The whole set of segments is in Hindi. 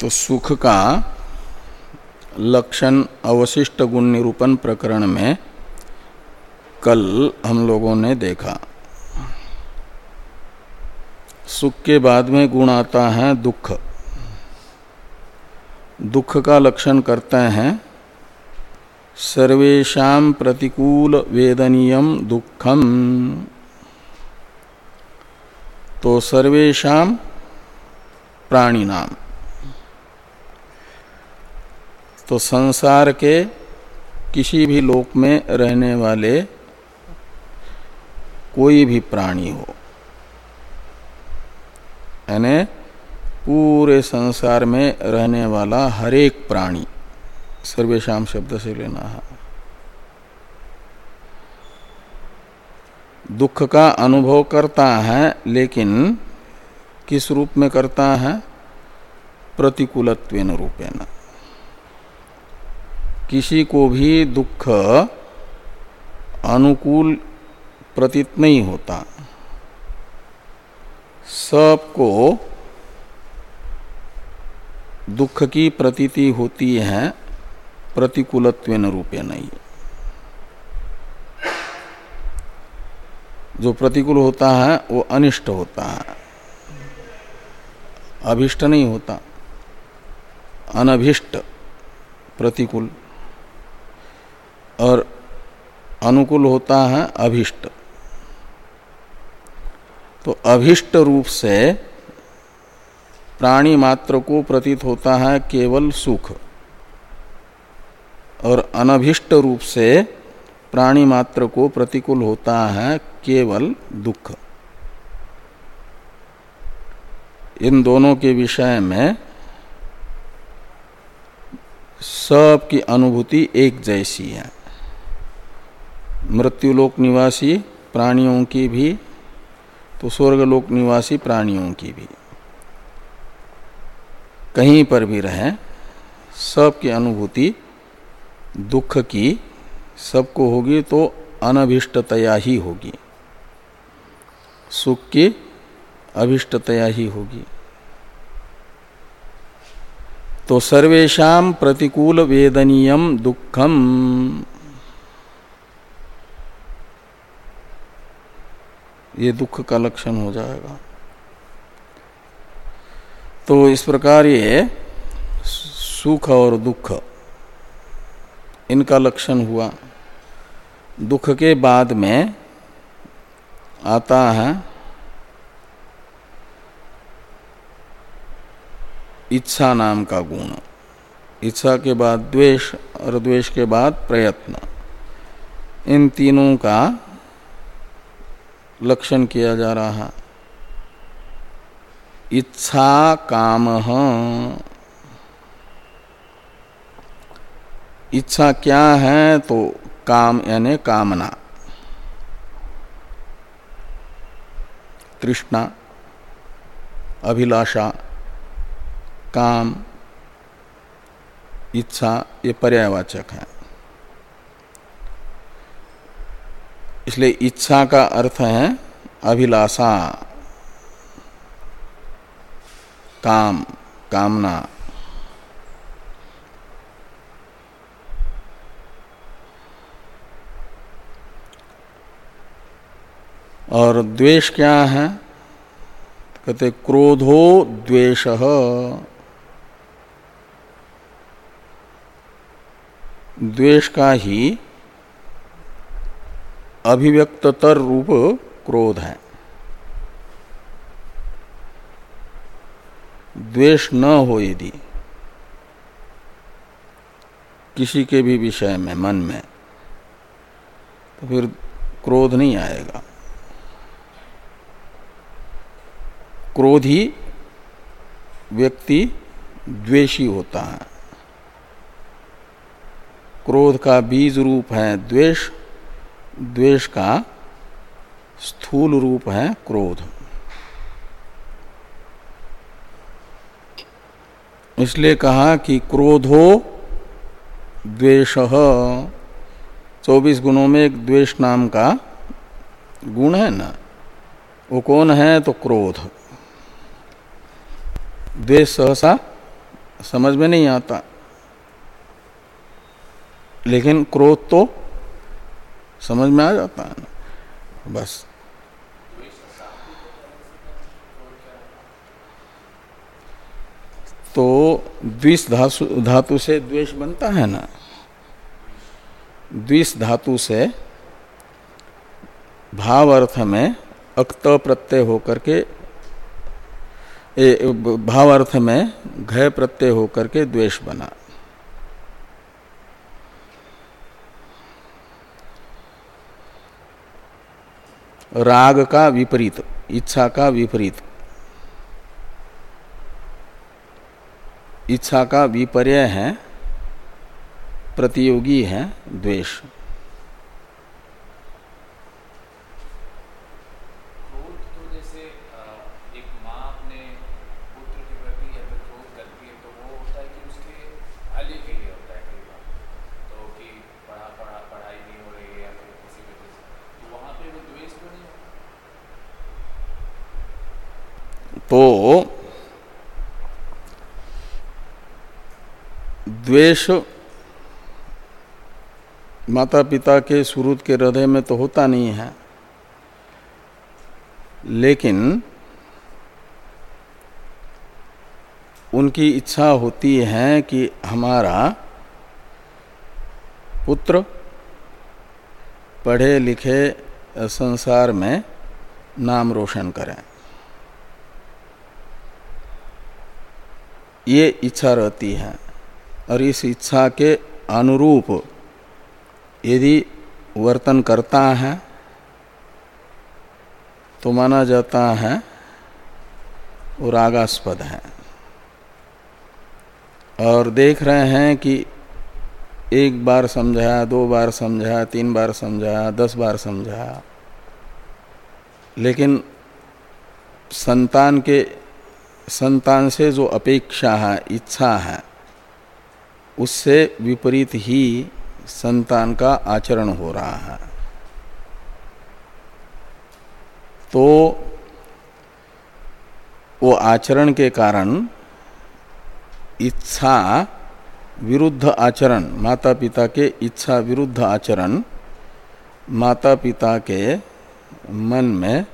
तो सुख का लक्षण अवशिष्ट गुण निरूपण प्रकरण में कल हम लोगों ने देखा। सुख के बाद में गुण आता है दुख। दुख का लक्षण करते हैं सर्वेशा प्रतिकूल वेदनीय दुखम तो सर्वेशा प्राणी नाम तो संसार के किसी भी लोक में रहने वाले कोई भी प्राणी हो, यानी पूरे संसार में रहने वाला हरेक प्राणी सर्वेशम शब्द से लेना है। दुख का अनुभव करता है, लेकिन किस रूप में करता है? प्रतिकूलत्व रूपेण। किसी को भी दुख अनुकूल प्रतीत नहीं होता। सबको दुख की प्रतीति होती है प्रतिकूलत्व रूपे नहीं। जो प्रतिकूल होता है, वो अनिष्ट होता है। अभिष्ट नहीं होता। अनभिष्ट प्रतिकूल। और अनुकूल होता है अभिष्ट। तो अभिष्ट रूप से प्राणी मात्र को प्रतीत होता है केवल सुख। और अनभिष्ट रूप से प्राणी मात्र को प्रतिकूल होता है केवल दुख। इन दोनों के विषय में सब की अनुभूति एक जैसी है। मृत्युलोक निवासी प्राणियों की भी तो स्वर्गलोक निवासी प्राणियों की भी। कहीं पर भी रहे, सबकी अनुभूति दुख की, सबको होगी तो अनभिष्टतया ही होगी। सुख की अभिष्टतया ही होगी। तो सर्वेशा प्रतिकूल वेदनीय दुखम। ये दुख का लक्षण हो जाएगा। तो इस प्रकार ये सुख और दुख, इनका लक्षण हुआ। दुख के बाद में आता है इच्छा नाम का गुण। इच्छा के बाद द्वेष और द्वेष के बाद प्रयत्न। इन तीनों का लक्षण किया जा रहा। है इच्छा काम इच्छा क्या है तो काम यानी कामना। तृष्णा, अभिलाषा, काम, इच्छा ये पर्यावाचक है। इसलिए इच्छा का अर्थ है अभिलाषा। काम, कामना। और द्वेष क्या है? कहते क्रोधो द्वेष। द्वेष का ही अभिव्यक्ततर रूप क्रोध है। द्वेष न हो यदि किसी के भी विषय में, मन में तो फिर क्रोध नहीं आएगा। क्रोधी व्यक्ति द्वेषी होता है। क्रोध का बीज रूप है द्वेष द्वेष का स्थूल रूप है क्रोध। इसलिए कहा कि क्रोधो द्वेष। चौबीस गुणों में एक द्वेष नाम का गुण है ना? वो कौन है? तो क्रोध। द्वेष सहसा समझ में नहीं आता। लेकिन क्रोध तो समझ में आ जाता है ना? बस। तो द्विष धातु धातु से द्वेष बनता है ना? द्विष धातु से भाव अर्थ में अक्त प्रत्यय होकर के भाव अर्थ में घय प्रत्यय होकर के द्वेष बना। राग का विपरीत इच्छा का विपरीत। इच्छा का विपर्य है प्रतियोगी है द्वेष। तो द्वेष माता पिता के सुरुद के हृदय में तो होता नहीं है। लेकिन उनकी इच्छा होती है कि हमारा पुत्र पढ़े लिखे संसार में नाम रोशन करें। ये इच्छा रहती है। और इस इच्छा के अनुरूप यदि वर्तन करता है तो माना जाता है वो रागास्पद है। और देख रहे हैं कि एक बार समझाया, दो बार समझाया, तीन बार समझाया, दस बार समझाया। लेकिन संतान के संतान से जो अपेक्षा है, इच्छा है, उससे विपरीत ही संतान का आचरण हो रहा है। तो वो आचरण के कारण इच्छा विरुद्ध आचरण माता पिता के इच्छा विरुद्ध आचरण माता पिता के मन में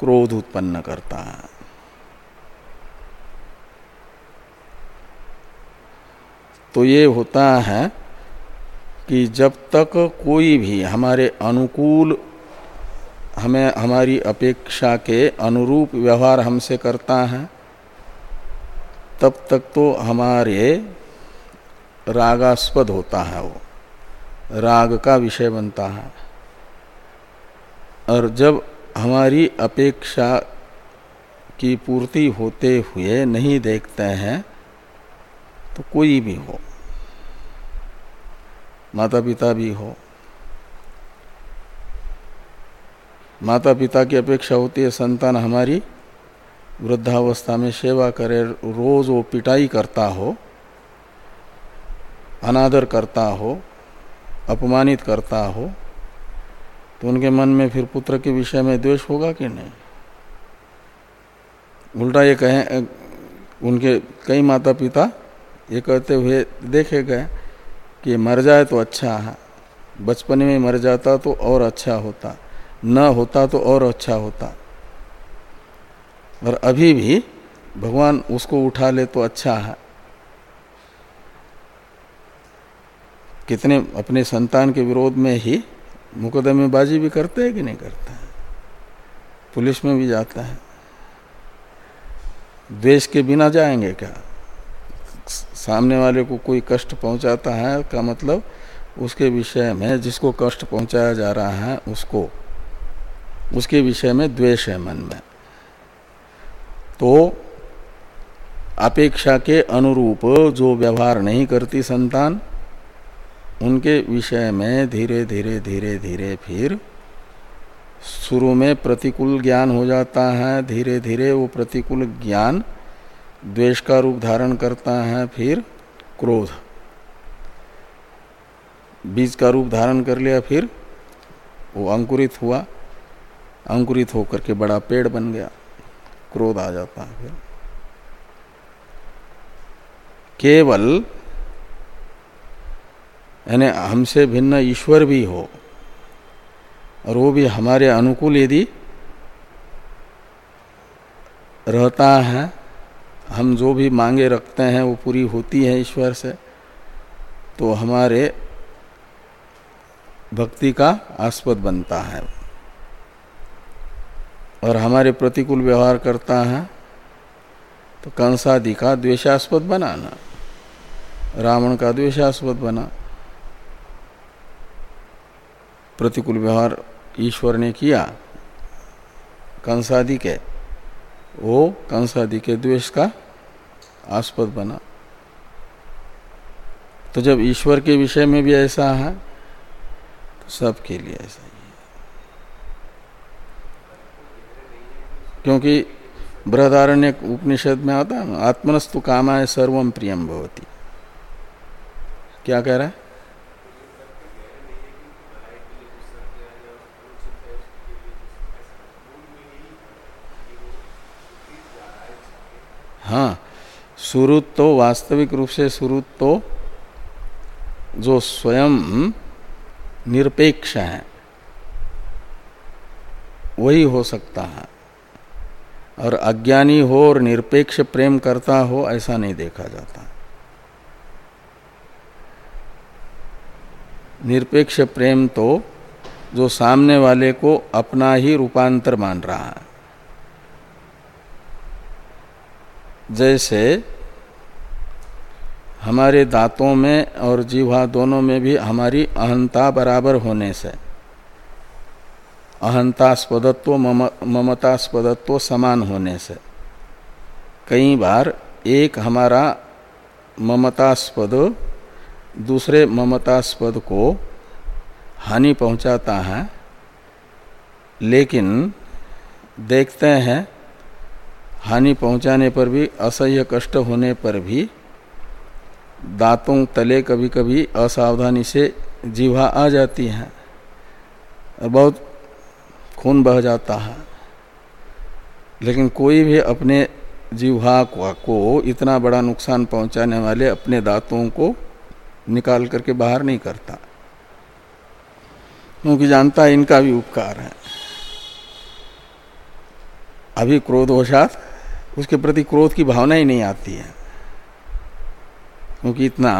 क्रोध उत्पन्न करता है। तो ये होता है कि जब तक कोई भी हमारे अनुकूल, हमें, हमारी अपेक्षा के अनुरूप व्यवहार हमसे करता है, तब तक तो हमारे रागास्पद होता है वो, राग का विषय बनता है। और जब हमारी अपेक्षा की पूर्ति होते हुए नहीं देखते हैं तो कोई भी हो माता पिता भी हो माता पिता की अपेक्षा होती है, संतान हमारी वृद्धावस्था में सेवा करे, रोज वो पिटाई करता हो, अनादर करता हो, अपमानित करता हो तो उनके मन में फिर पुत्र के विषय में द्वेष होगा कि नहीं? उल्टा ये कहें, उनके कई माता पिता ये कहते हुए देखे गए कि मर जाए तो अच्छा है। बचपन में मर जाता तो और अच्छा होता, न होता तो और अच्छा होता। और अभी भी भगवान उसको उठा ले तो अच्छा है। कितने अपने संतान के विरोध में ही मुकदमेबाजी भी करते हैं कि नहीं करते हैं? पुलिस में भी जाता है। द्वेष के बिना जाएँगे क्या? सामने वाले को कोई कष्ट पहुंचाता है का मतलब उसके विषय में जिसको कष्ट पहुँचाया जा रहा है उसको, उसके विषय में द्वेष है मन में। तो अपेक्षा के अनुरूप जो व्यवहार नहीं करती संतान, उनके विषय में धीरे धीरे धीरे धीरे फिर शुरू में प्रतिकूल ज्ञान हो जाता है। धीरे धीरे वो प्रतिकूल ज्ञान द्वेष का रूप धारण करता है, फिर क्रोध। बीज का रूप धारण कर लिया, फिर वो अंकुरित हुआ। अंकुरित होकर के बड़ा पेड़ बन गया। क्रोध आ जाता है फिर। केवल, यानी हमसे भिन्न ईश्वर भी हो, और वो भी हमारे अनुकूल यदि रहता है हम जो भी मांगे रखते हैं, वो पूरी होती है ईश्वर से तो हमारे भक्ति का आस्पद बनता है। और हमारे प्रतिकूल व्यवहार करता है तो कंसादि का द्वेषास्पद बनाना रावण का द्वेषास्पद बना। प्रतिकूल व्यवहार ईश्वर ने किया, कंसादि के, वो कंसादि के द्वेष का आस्पद बना। तो जब ईश्वर के विषय में भी ऐसा है तो सबके लिए ऐसा ही है। क्योंकि बृहदारण्य उपनिषद में आता है आत्मनस्तु कामाय सर्वम प्रियम भवती। क्या कह रहा है? हाँ। सुरुत तो वास्तविक रूप से सुरुत तो जो स्वयं निरपेक्ष है, वही हो सकता है। और अज्ञानी हो और निरपेक्ष प्रेम करता हो, ऐसा नहीं देखा जाता। निरपेक्ष प्रेम तो जो सामने वाले को अपना ही रूपांतर मान रहा है। जैसे हमारे दांतों में और जीवा दोनों में भी हमारी अहंता बराबर होने से। अहंतास्पदत्व मम, ममतास्पदत्व समान होने से। कई बार एक हमारा ममतास्पद दूसरे ममतास्पद को हानि पहुंचाता है लेकिन देखते हैं हानि पहुँचाने पर भी असह्य कष्ट होने पर भी दांतों, तले कभी कभी असावधानी से जीवा आ जाती है और बहुत खून बह जाता है। लेकिन कोई भी अपने जीवा को इतना बड़ा नुकसान पहुँचाने वाले अपने दांतों को निकाल करके बाहर नहीं करता। क्योंकि जानता है इनका भी उपकार है। अभी क्रोध क्रोधवशात उसके प्रति क्रोध की भावना ही नहीं आती है। क्योंकि इतना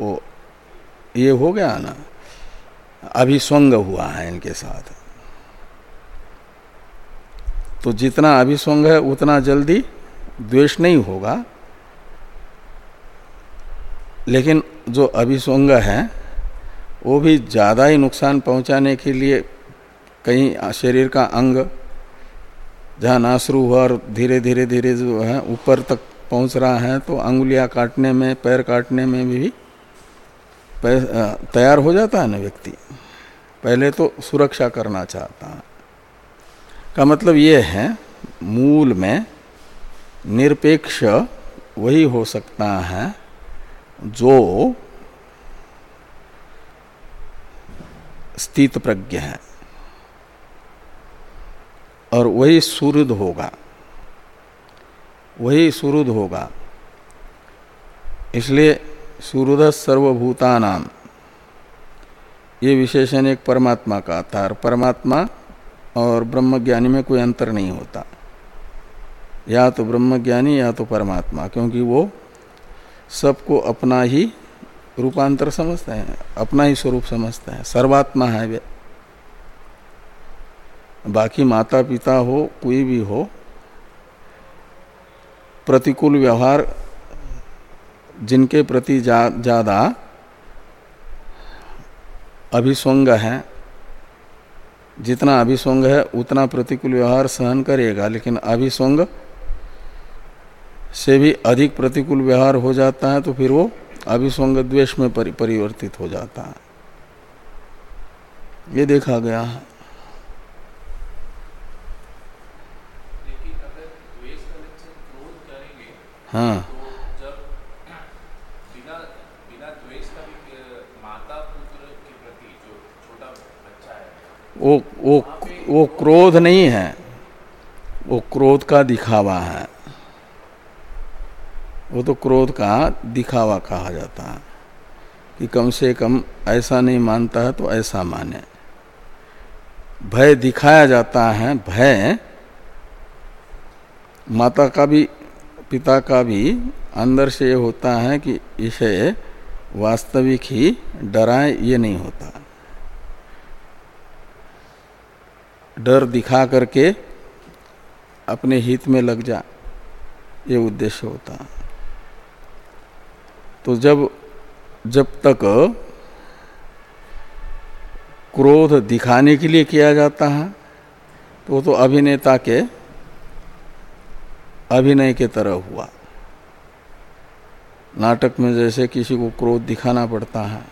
वो ये हो गया ना अभिस्वंग हुआ है इनके साथ। तो जितना अभिस्वंग है, उतना जल्दी द्वेष नहीं होगा। लेकिन जो अभिस्वंग है, वो भी ज़्यादा ही नुकसान पहुँचाने के लिए कहीं शरीर का अंग जहाँ नासरू हुआ और धीरे धीरे धीरे जो है, ऊपर तक पहुँच रहा है तो अंगुलियाँ काटने में, पैर काटने में भी तैयार हो जाता है ना व्यक्ति। पहले तो सुरक्षा करना चाहता है। का मतलब ये है, मूल में निरपेक्ष वही हो सकता है जो स्थित प्रज्ञ है। और वही सुहृद होगा। वही सुहृद होगा। इसलिए सुहृद सर्वभूता नाम ये विशेषण एक परमात्मा का आता है परमात्मा और ब्रह्मज्ञानी में कोई अंतर नहीं होता। या तो ब्रह्मज्ञानी या तो परमात्मा, क्योंकि वो सबको अपना ही रूपांतर समझते हैं, अपना ही स्वरूप समझते हैं। सर्वात्मा है वे। बाकी माता पिता हो, कोई भी हो प्रतिकूल व्यवहार जिनके प्रति ज़्यादा अभिस्वंग है, जितना अभिस्वंग है, उतना प्रतिकूल व्यवहार सहन करेगा लेकिन अभिस्वंग से भी अधिक प्रतिकूल व्यवहार हो जाता है तो फिर वो अभिस्वंग द्वेष में परिवर्तित हो जाता है। ये देखा गया है। हाँ। वो वो वो क्रोध नहीं है। वो क्रोध का दिखावा है। वो तो क्रोध का दिखावा कहा जाता है कि कम से कम ऐसा नहीं मानता है तो ऐसा माने। भय दिखाया जाता है भय माता का भी पिता का भी अंदर से ये होता है कि इसे वास्तविक ही डराए, ये नहीं होता। डर दिखा करके अपने हित में लग जा, ये उद्देश्य होता तो जब जब तक क्रोध दिखाने के लिए किया जाता है तो वो तो अभिनेता के अभिनय के तरह हुआ। नाटक में जैसे किसी को क्रोध दिखाना पड़ता है,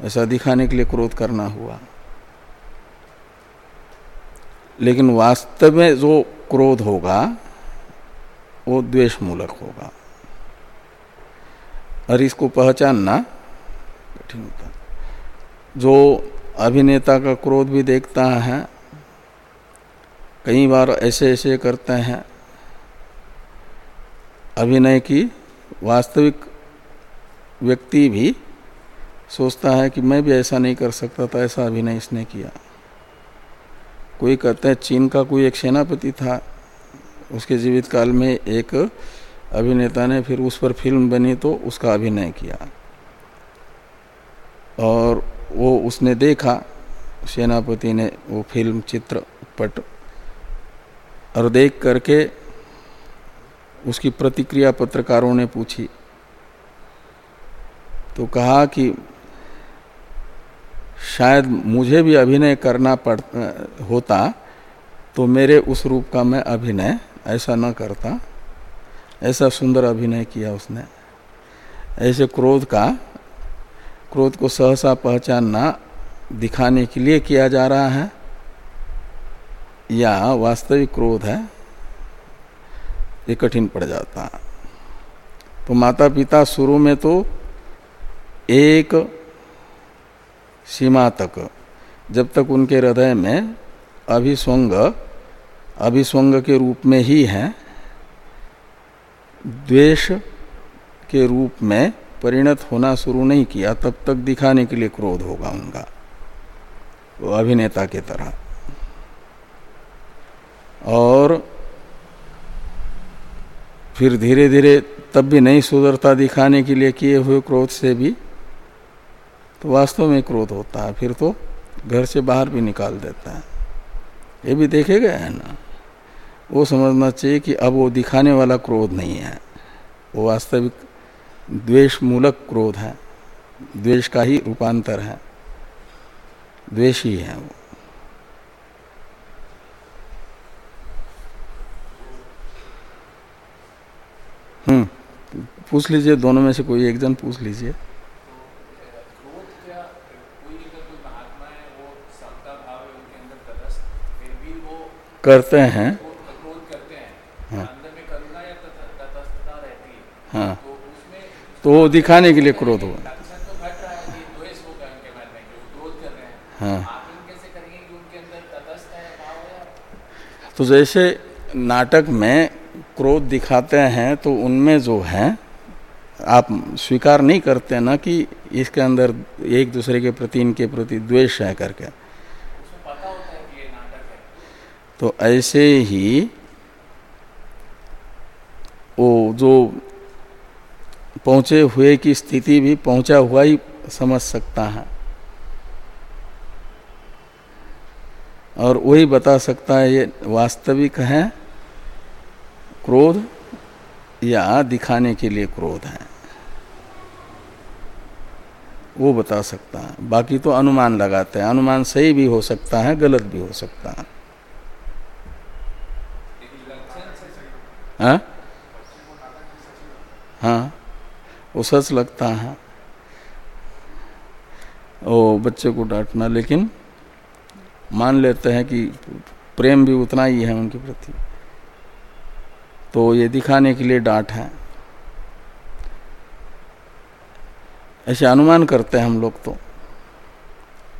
ऐसा दिखाने के लिए क्रोध करना हुआ। लेकिन वास्तव में जो क्रोध होगा, वो द्वेष मूलक होगा। और इसको पहचानना कठिन होता जो अभिनेता का क्रोध भी देखता है, कई बार ऐसे ऐसे करते हैं अभिनय की वास्तविक व्यक्ति भी सोचता है कि मैं भी ऐसा नहीं कर सकता था, ऐसा अभिनय इसने किया। कोई कहते हैं, चीन का कोई एक सेनापति था, उसके जीवित काल में एक अभिनेता ने फिर उस पर फ़िल्म बनी तो उसका अभिनय किया। और वो उसने देखा, सेनापति ने वो फ़िल्म चित्र पट और देख करके उसकी प्रतिक्रिया पत्रकारों ने पूछी। तो कहा कि शायद मुझे भी अभिनय करना पड़, होता तो मेरे उस रूप का मैं अभिनय ऐसा न करता। ऐसा सुंदर अभिनय किया उसने। ऐसे क्रोध का, क्रोध को सहसा पहचानना दिखाने के लिए किया जा रहा है, या वास्तविक क्रोध है ये कठिन पड़ जाता है। तो माता पिता शुरू में तो एक सीमा तक, जब तक उनके हृदय में अभिस्वंग अभिस्वंग के रूप में ही है, द्वेष के रूप में परिणत होना शुरू नहीं किया, तब तक दिखाने के लिए क्रोध होगा उनका, वो अभिनेता के तरह। और फिर धीरे धीरे तब भी नहीं सुधरता दिखाने के लिए किए हुए क्रोध से भी तो वास्तव में क्रोध होता है, फिर तो घर से बाहर भी निकाल देता है। ये भी देखे गए है ना? वो समझना चाहिए कि अब वो दिखाने वाला क्रोध नहीं है। वो वास्तविक द्वेष मूलक क्रोध है। द्वेष का ही रूपांतर है। द्वेष ही है वो। पूछ लीजिए, दोनों में से कोई एक जन पूछ लीजिए। करते हैं। हाँ। हाँ। तो वो दिखाने के लिए क्रोध हुआ। हाँ। तो जैसे नाटक में क्रोध दिखाते हैं तो उनमें जो है, आप स्वीकार नहीं करते ना कि इसके अंदर एक दूसरे के प्रति, इनके प्रति द्वेष है करके। तो ऐसे ही वो जो पहुँचे हुए की स्थिति भी पहुँचा हुआ ही समझ सकता है। और वही बता सकता है, ये वास्तविक है क्रोध या दिखाने के लिए क्रोध है। वो बता सकता है। बाकी तो अनुमान लगाते हैं। अनुमान सही भी हो सकता है, गलत भी हो सकता है। हाँ? हाँ। वो सच लगता है। ओ, बच्चे को डांटना। लेकिन मान लेते हैं कि प्रेम भी उतना ही है उनके प्रति। तो ये दिखाने के लिए डांट है। ऐसे अनुमान करते हैं हम लोग तो।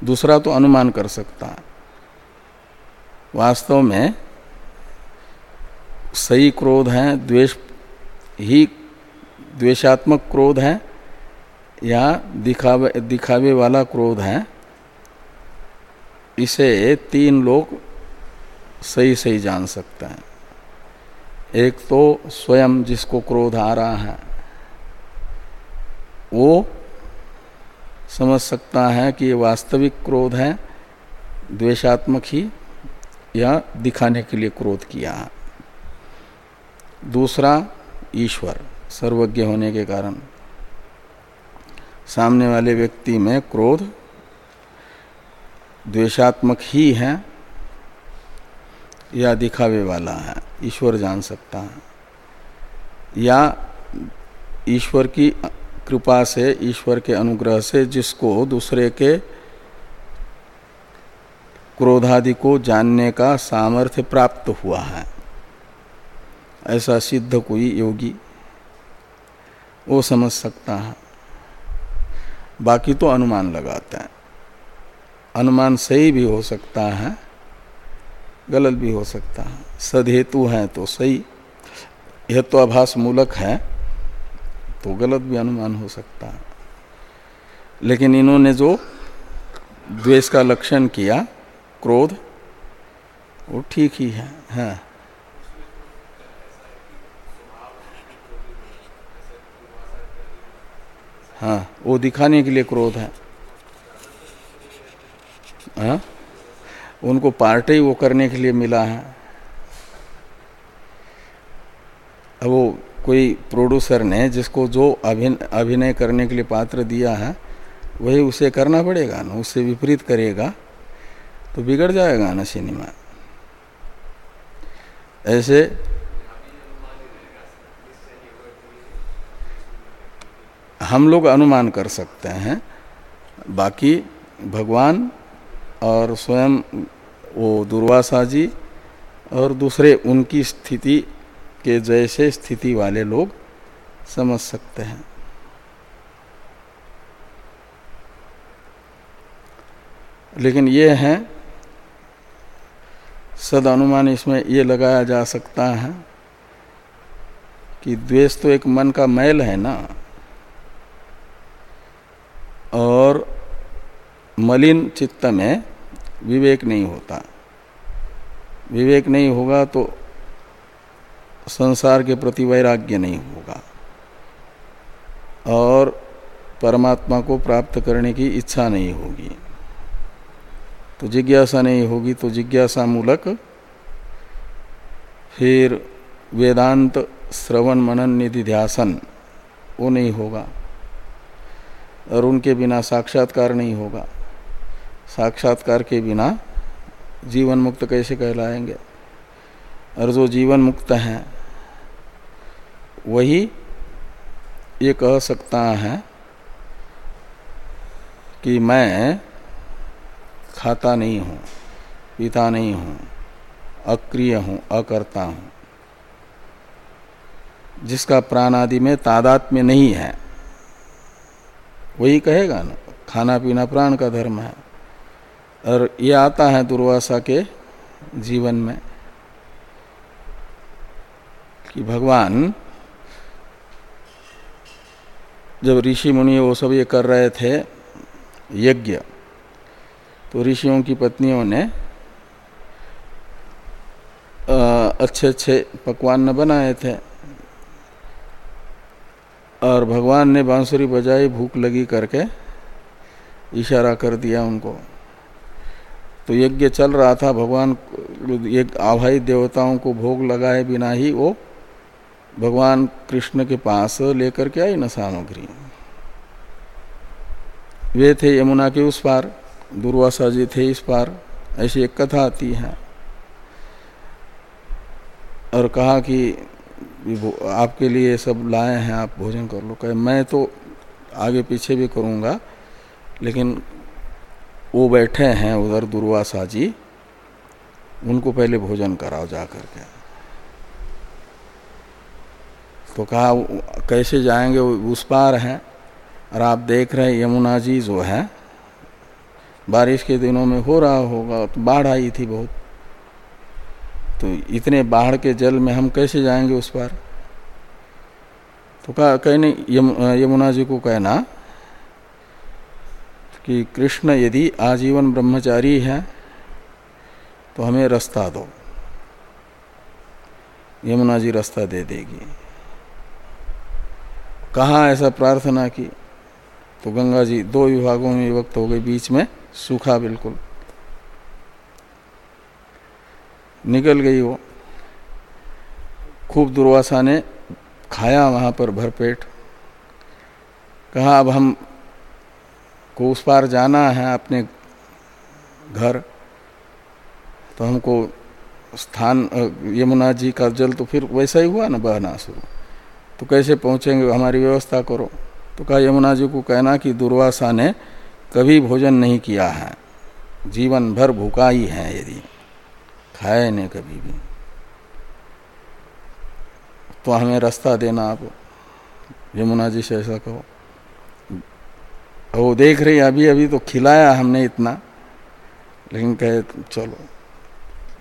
दूसरा तो अनुमान कर सकता है। वास्तव में सही क्रोध है, द्वेष ही द्वेषात्मक क्रोध है, या दिखावे दिखावे वाला क्रोध है। इसे तीन लोग सही सही जान सकते हैं। एक तो स्वयं जिसको क्रोध आ रहा है, वो समझ सकता है कि ये वास्तविक क्रोध है, द्वेषात्मक ही, या दिखाने के लिए क्रोध किया। है दूसरा, ईश्वर, सर्वज्ञ होने के कारण। सामने वाले व्यक्ति में क्रोध द्वेषात्मक ही है या दिखावे वाला है, ईश्वर जान सकता है। या ईश्वर की कृपा से, ईश्वर के अनुग्रह से जिसको दूसरे के क्रोधादि को जानने का सामर्थ्य प्राप्त हुआ है। ऐसा सिद्ध कोई योगी वो समझ सकता है। बाकी तो अनुमान लगाते हैं। अनुमान सही भी हो सकता है गलत भी हो सकता है। सदहेतु है तो सही। यह तो मूलक है तो गलत भी अनुमान हो सकता है। लेकिन इन्होंने जो द्वेष का लक्षण किया, क्रोध, वो ठीक ही है हाँ। हाँ वो दिखाने के लिए क्रोध है। हाँ? उनको पार्ट ही वो करने के लिए मिला है। अब वो कोई प्रोड्यूसर ने जिसको जो अभिनय करने के लिए पात्र दिया है, वही उसे करना पड़ेगा ना, उससे विपरीत करेगा तो बिगड़ जाएगा ना सिनेमा। ऐसे हम लोग अनुमान कर सकते हैं, बाकी भगवान और स्वयं वो दुर्वासा जी और दूसरे उनकी स्थिति के जैसे स्थिति वाले लोग समझ सकते हैं। लेकिन ये है सद अनुमान इसमें ये लगाया जा सकता है कि द्वेष तो एक मन का मैल है ना, और मलिन चित्त में विवेक नहीं होता। विवेक नहीं होगा तो संसार के प्रति वैराग्य नहीं होगा। और परमात्मा को प्राप्त करने की इच्छा नहीं होगी। तो जिज्ञासा नहीं होगी तो जिज्ञासा मूलक फिर वेदांत श्रवण मनन निधि ध्यासन वो नहीं होगा। और उनके बिना साक्षात्कार नहीं होगा। साक्षात्कार के बिना जीवन मुक्त कैसे कहलाएँगे? और जो जीवन मुक्त है, वही ये कह सकता है कि मैं खाता नहीं हूँ, पीता नहीं हूँ, अक्रिय हूँ, अकर्ता हूँ। जिसका प्राण आदि में तादात्म्य नहीं है, वही कहेगा ना, खाना पीना प्राण का धर्म है। और ये आता है दुर्वासा के जीवन में कि भगवान, जब ऋषि मुनि वो सब ये कर रहे थे, यज्ञ तो ऋषियों की पत्नियों ने अच्छे अच्छे पकवान न बनाए थे। और भगवान ने बांसुरी बजाई, भूख लगी करके इशारा कर दिया उनको। तो यज्ञ चल रहा था, भगवान एक आभाई देवताओं को भोग लगाए बिना ही वो भगवान कृष्ण के पास लेकर के आई न सामग्री। वे थे यमुना के उस पार, दुर्वासा जी थे इस पार, ऐसी एक कथा आती है। और कहा कि आपके लिए सब लाए हैं, आप भोजन कर लो। कहे, मैं तो आगे पीछे भी करूँगा, लेकिन वो बैठे हैं उधर दुर्वासा जी उनको पहले भोजन कराओ जा करके तो कहा कैसे जाएँगे? उस पार हैं और आप देख रहे हैं यमुना जी जो है बारिश के दिनों में हो रहा होगा तो बाढ़ आई थी बहुत। तो इतने बाढ़ के जल में हम कैसे जाएँगे उस पार? तो कहा कहने यम, यमुना जी को कहना कि कृष्ण यदि आजीवन ब्रह्मचारी है तो हमें रास्ता दो। यमुना जी रास्ता दे देगी। कहा ऐसा प्रार्थना की? तो गंगा जी, दो विभागों में विभक्त हो गए बीच में, सूखा बिल्कुल। निकल गई वो। खूब दुर्वासा ने खाया वहाँ पर भरपेट। कहा, अब हम को उस पार जाना है अपने घर तो हमको स्थान यमुना जी का जल तो फिर वैसा ही हुआ ना बहना शुरू। तो कैसे पहुँचेंगे? हमारी व्यवस्था करो। तो कहा यमुना जी को कहना कि दुर्वासा ने कभी भोजन नहीं किया है। जीवन भर भूखा ही है यदि। खाए नहीं कभी भी। तो हमें रास्ता देना आप। यमुना जी से ऐसा कहो। वो देख रही अभी अभी तो खिलाया हमने इतना। लेकिन कहे, चलो।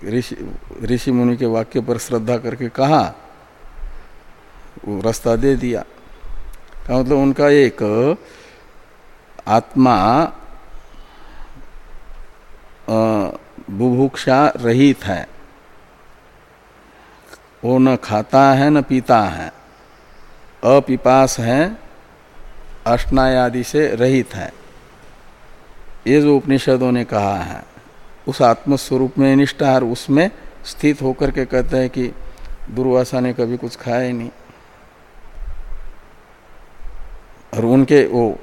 ऋषि ऋषि मुनि के वाक्य पर श्रद्धा करके कहा, वो रास्ता दे दिया। का मतलब उनका एक आत्मा बुभुक्षा रहित है। वो न खाता है, न पीता है। अपिपास है अष्टाय आदि से रहित है। ये जो उपनिषदों ने कहा है, उस आत्मस्वरूप में निष्ठा और उसमें स्थित होकर के कहते हैं कि दुर्वासा ने कभी कुछ खाया ही नहीं। और उनके वो,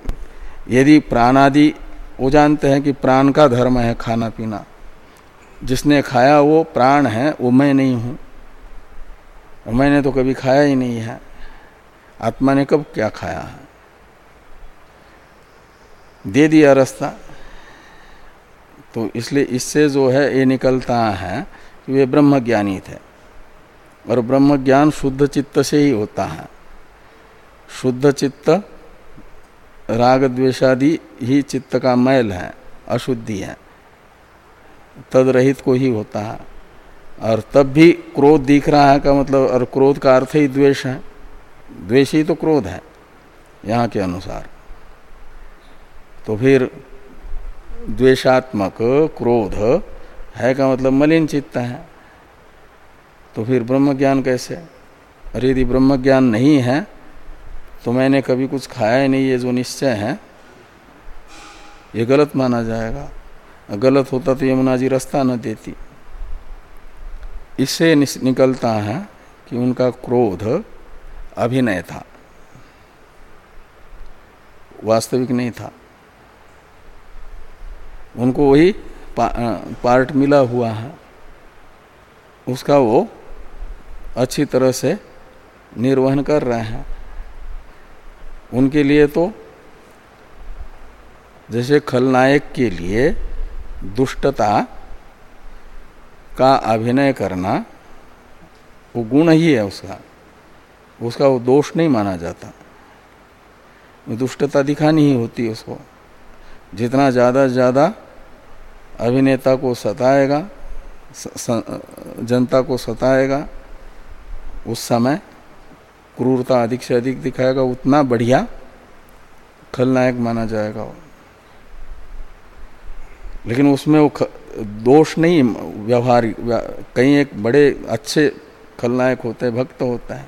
यदि प्राणादि, वो जानते हैं कि प्राण का धर्म है खाना पीना। जिसने खाया वो प्राण है, वो मैं नहीं हूँ। मैंने तो कभी खाया ही नहीं है। आत्मा ने कब क्या खाया है? दे दिया रास्ता। तो इसलिए इससे जो है, ये निकलता है कि वे ब्रह्म ज्ञानी थे। और ब्रह्म ज्ञान शुद्ध चित्त से ही होता है। शुद्ध चित्त, राग द्वेषादि ही चित्त का मैल है, अशुद्धि है। तद रहित को ही होता है। और तब भी क्रोध दिख रहा है का मतलब और क्रोध का अर्थ ही द्वेष है। द्वेष ही तो क्रोध है, यहाँ के अनुसार। फिर द्वेषात्मक क्रोध है का मतलब मलिन चित्त है। तो फिर ब्रह्म ज्ञान कैसे? अरे यदि ब्रह्म ज्ञान नहीं है तो मैंने कभी कुछ खाया ही नहीं, ये जो निश्चय है, ये गलत माना जाएगा। गलत होता तो यमुना जी रास्ता न देती। इससे निकलता है कि उनका क्रोध अभिनय था। वास्तविक नहीं था। उनको वही पा, पार्ट मिला हुआ है। उसका वो अच्छी तरह से निर्वहन कर रहे हैं। उनके लिए तो जैसे खलनायक के लिए दुष्टता का अभिनय करना वो गुण ही है उसका। उसका वो दोष नहीं माना जाता। दुष्टता दिखानी ही होती है उसको। जितना ज़्यादा ज़्यादा अभिनेता को सताएगा जनता को सताएगा, उस समय क्रूरता अधिक से अधिक दिखाएगा, उतना बढ़िया खलनायक माना जाएगा वो। लेकिन उसमें वो दोष नहीं, व्यवहार कहीं एक बड़े अच्छे खलनायक होते भक्त होता है,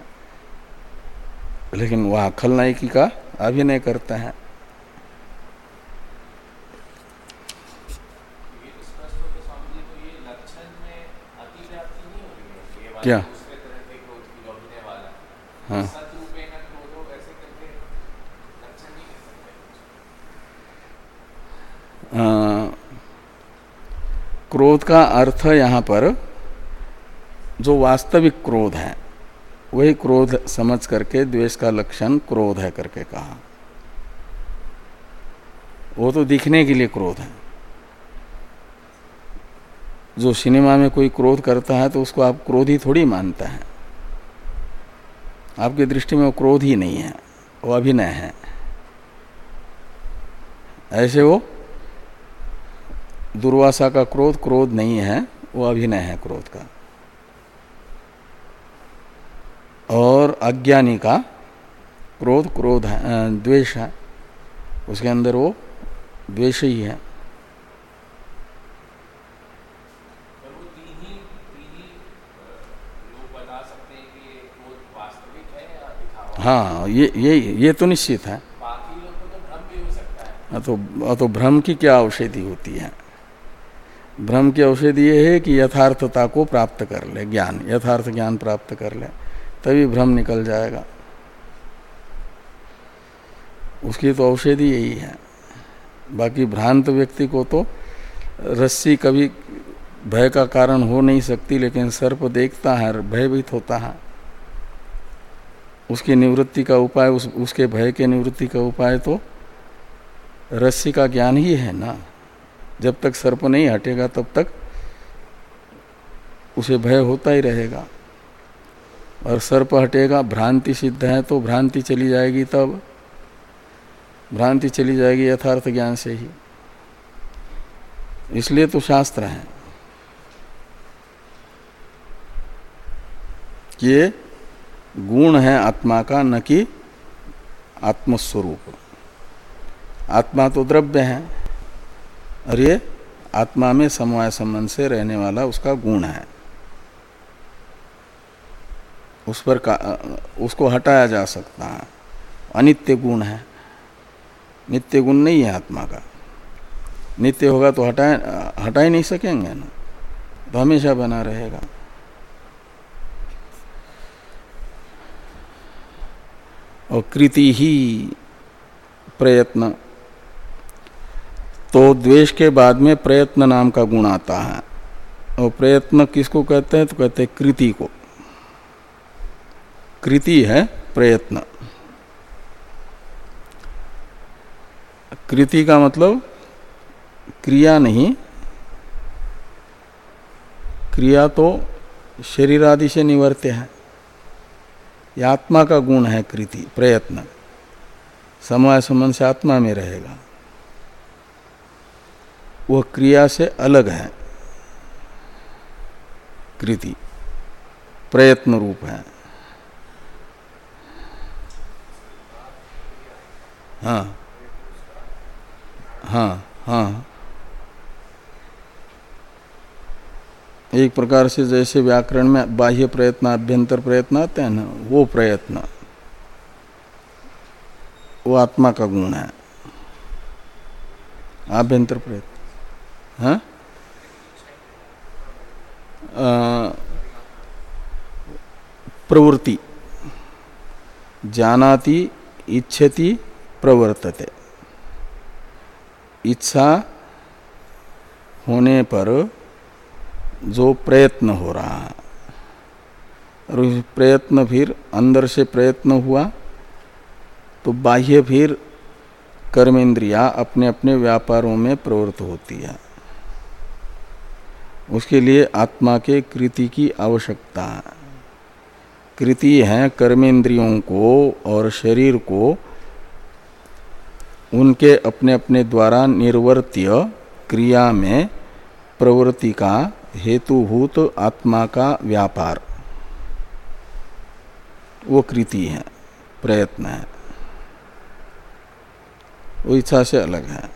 लेकिन वह खलनायकी का अभिनय करते हैं। क्या? हाँ। क्रोध का अर्थ यहाँ पर जो वास्तविक क्रोध है वही क्रोध समझ करके द्वेष का लक्षण क्रोध है करके कहा। वो तो दिखने के लिए क्रोध है। जो सिनेमा में कोई क्रोध करता है तो उसको आप क्रोधी थोड़ी मानता है। आपकी दृष्टि में वो क्रोध ही नहीं है, वो अभिनय है। ऐसे वो दुर्वासा का क्रोध क्रोध नहीं है, वो अभिनय है क्रोध का। और अज्ञानी का क्रोध क्रोध है द्वेष है। उसके अंदर वो द्वेष ही है। हाँ ये ये ये तो निश्चित है। हाँ, तो तो भ्रम की क्या औषधि होती है? भ्रम की औषधि ये है कि यथार्थता को प्राप्त कर ले ज्ञान यथार्थ ज्ञान प्राप्त कर ले तभी भ्रम निकल जाएगा। उसकी तो औषधि यही है। बाकी भ्रांत व्यक्ति को तो रस्सी कभी भय का कारण हो नहीं सकती लेकिन सर्प देखता है भयभीत होता है। उसकी निवृत्ति का उपाय उस, उसके भय के निवृत्ति का उपाय तो रस्सी का ज्ञान ही है ना। जब तक सर्प नहीं हटेगा तब तक उसे भय होता ही रहेगा। और सर्प हटेगा भ्रांति सिद्ध है तो भ्रांति चली जाएगी तब। भ्रांति चली जाएगी यथार्थ ज्ञान से ही। इसलिए तो शास्त्र है। ये गुण है आत्मा का न कि आत्मस्वरूप। आत्मा तो द्रव्य है और ये आत्मा में समवाय संबंध से रहने वाला उसका गुण है। उस पर का, उसको हटाया जा सकता है। अनित्य गुण है। नित्य गुण नहीं है आत्मा का। नित्य होगा तो हटाए हटा ही नहीं सकेंगे ना। तो हमेशा बना रहेगा। और कृति ही प्रयत्न। तो द्वेष के बाद में प्रयत्न नाम का गुण आता है। और प्रयत्न किसको कहते हैं? तो कहते हैं कृति को। कृति है प्रयत्न। कृति का मतलब क्रिया नहीं। क्रिया तो शरीर आदि से निवर्त्य है। यह आत्मा का गुण है कृति, प्रयत्न। समय संबंध से आत्मा में रहेगा। वह क्रिया से अलग है। कृति, प्रयत्न रूप है। हाँ। हाँ हाँ। एक प्रकार से जैसे व्याकरण में बाह्य प्रयत्न, अभ्यंतर प्रयत्न आते हैं ना, वो प्रयत्न। वो आत्मा का गुण है। आभ्यंतर प्रयत्न। हाँ? प्रवृत्ति। जानाति, इच्छति, प्रवर्तते। इच्छा होने पर जो प्रयत्न हो रहा है। और प्रयत्न फिर अंदर से प्रयत्न हुआ तो बाह्य फिर कर्मेंद्रिया अपने अपने व्यापारों में प्रवृत्त होती है। उसके लिए आत्मा के कृति की आवश्यकता है। कृति है कर्मेंद्रियों को और शरीर को उनके अपने अपने द्वारा निर्वर्त्य क्रिया में प्रवृत्ति का हेतुभूत आत्मा का व्यापार। वो कृति है, प्रयत्न है। वो इच्छा से अलग है।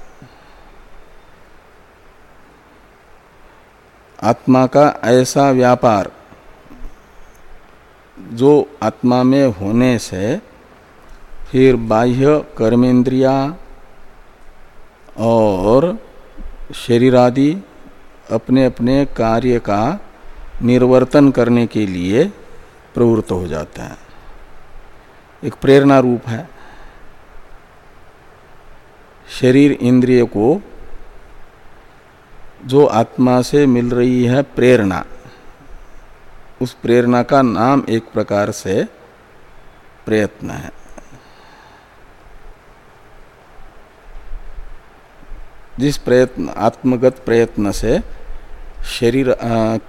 आत्मा का ऐसा व्यापार, जो आत्मा में होने से फिर बाह्य कर्मेंद्रिया और शरीर आदि अपने अपने कार्य का निर्वर्तन करने के लिए प्रवृत्त हो जाता है। एक प्रेरणा रूप है। शरीर इंद्रिय को जो आत्मा से मिल रही है प्रेरणा, उस प्रेरणा का नाम एक प्रकार से प्रयत्न है। जिस प्रयत्न, आत्मगत प्रयत्न से शरीर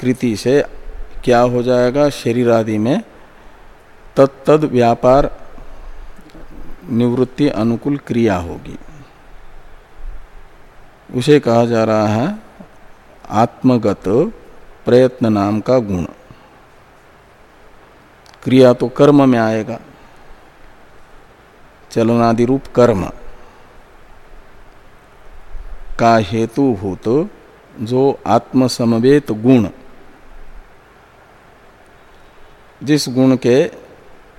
कृति से क्या हो जाएगा? शरीर आदि में तत्तद व्यापार निवृत्ति अनुकूल क्रिया होगी। उसे कहा जा रहा है आत्मगत प्रयत्न नाम का गुण। क्रिया तो कर्म में आएगा। चलनादि रूप कर्म। का हेतु हेतुभूत जो आत्मसमवेत गुण। जिस गुण के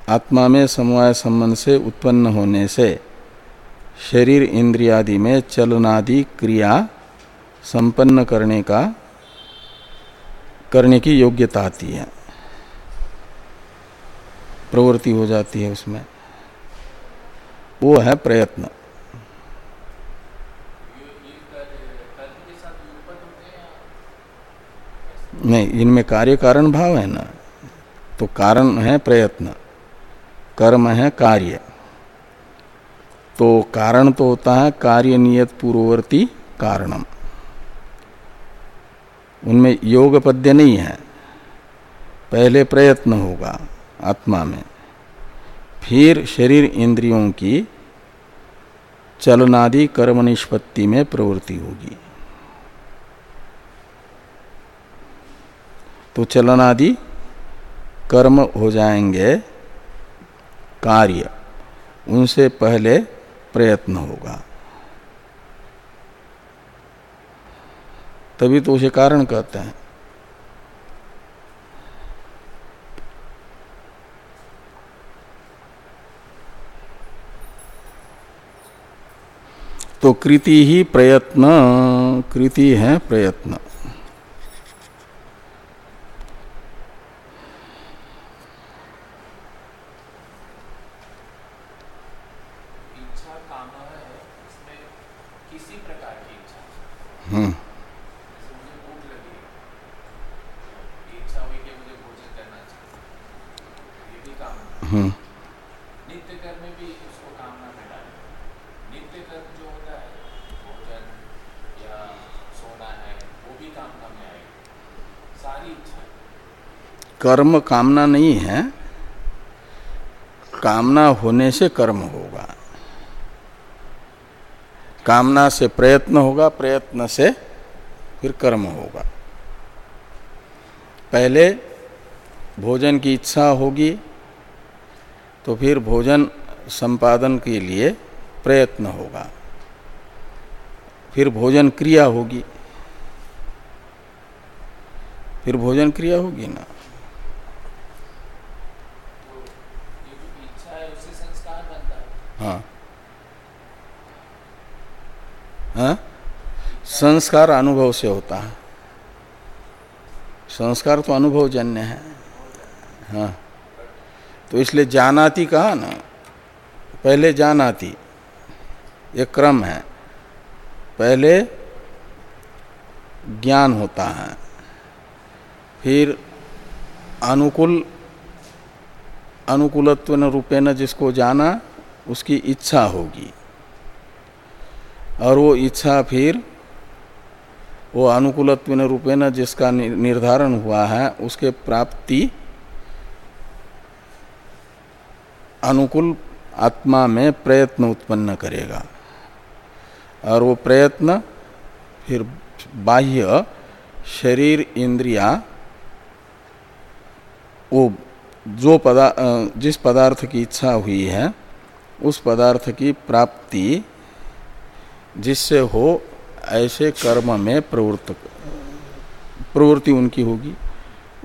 आत्मा में समवाय संबंध से उत्पन्न होने से शरीर इंद्रियादि में चलनादि क्रिया संपन्न करने का, करने की योग्यता आती है। प्रवृत्ति हो जाती है उसमें। वो है प्रयत्न। नहीं, इनमें कार्य कारण भाव है ना। तो कारण है प्रयत्न, कर्म है कार्य। तो कारण तो होता है कार्य नियत पूर्ववर्ती कारणम। उनमें योग पद्य नहीं है। पहले प्रयत्न होगा आत्मा में। फिर शरीर इंद्रियों की चलनादि कर्म निष्पत्ति में प्रवृत्ति होगी। तो चलनादि कर्म हो जाएँगे, कार्य। उनसे पहले प्रयत्न होगा। तभी तो उसे कारण कहते हैं। तो कृति ही प्रयत्न, कृति है प्रयत्न। हम्म। हम्म। नित्य कर्म में भी उसको कामना में डाले नित्य कर्म जो होता है भोजन या सोना है वो भी कामना में आएगा सारी इच्छा। कर्म कामना नहीं है। कामना होने से कर्म होगा कामना से प्रयत्न होगा, प्रयत्न से फिर कर्म होगा। पहले भोजन की इच्छा होगी तो फिर भोजन संपादन के लिए प्रयत्न होगा। फिर भोजन क्रिया होगी। फिर भोजन क्रिया होगी ना तो ये जो इच्छा है उससे संस्कार बनता है हाँ हाँ संस्कार अनुभव से होता है। संस्कार तो अनुभवजन्य है। हाँ। तो इसलिए जानाती कहा ना? पहले जानाती एक क्रम है। पहले ज्ञान होता है। फिर अनुकूल अनुकूलत्व रूपेण जिसको जाना, उसकी इच्छा होगी। और वो इच्छा फिर वो अनुकूलत्व रूपेण जिसका निर्धारण हुआ है, उसके प्राप्ति अनुकूल आत्मा में प्रयत्न उत्पन्न करेगा। और वो प्रयत्न फिर बाह्य शरीर, इंद्रिया, वो जो पदा जिस पदार्थ की इच्छा हुई है, उस पदार्थ की प्राप्ति जिससे हो ऐसे कर्म में प्रवृत्त प्रवृत्ति उनकी होगी।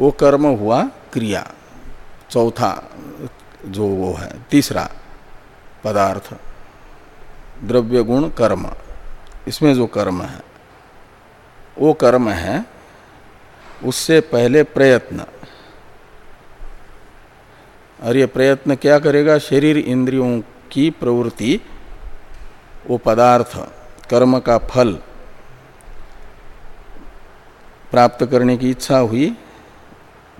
वो कर्म हुआ क्रिया। चौथा जो वो है, तीसरा पदार्थ, द्रव्य गुण कर्म। इसमें जो कर्म है, वो कर्म है उससे पहले प्रयत्न। और ये प्रयत्न क्या करेगा? शरीर इंद्रियों की प्रवृत्ति, वो पदार्थ, कर्म का फल प्राप्त करने की इच्छा हुई,